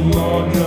the morning.